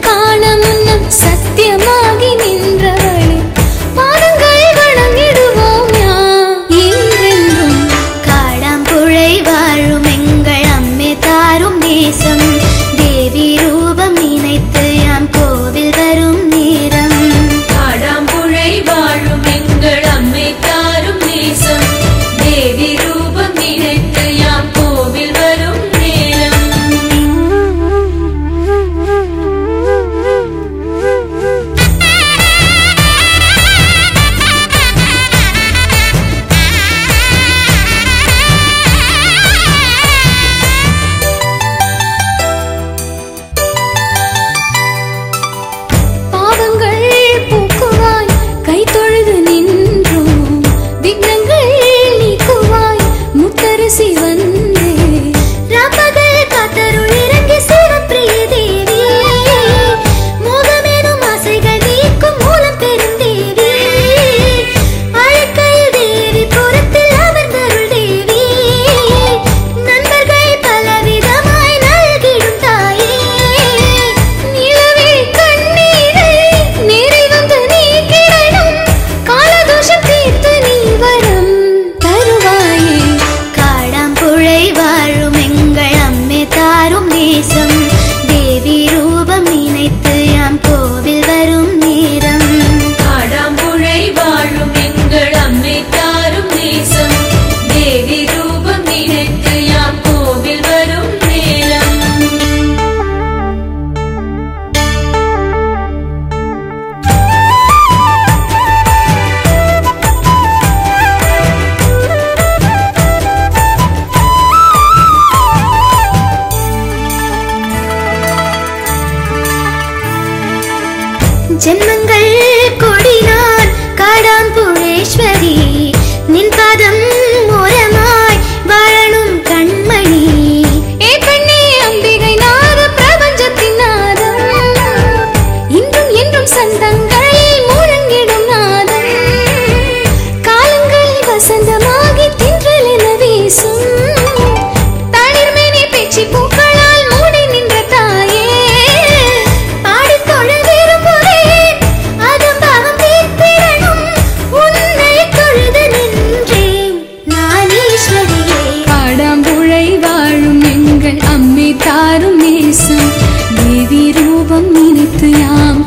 കാണമെന്നും സത്യമാ. ஜென்மங்கள் தாரும் நேசம் தேவி ரூபம் நினைத்து யாம்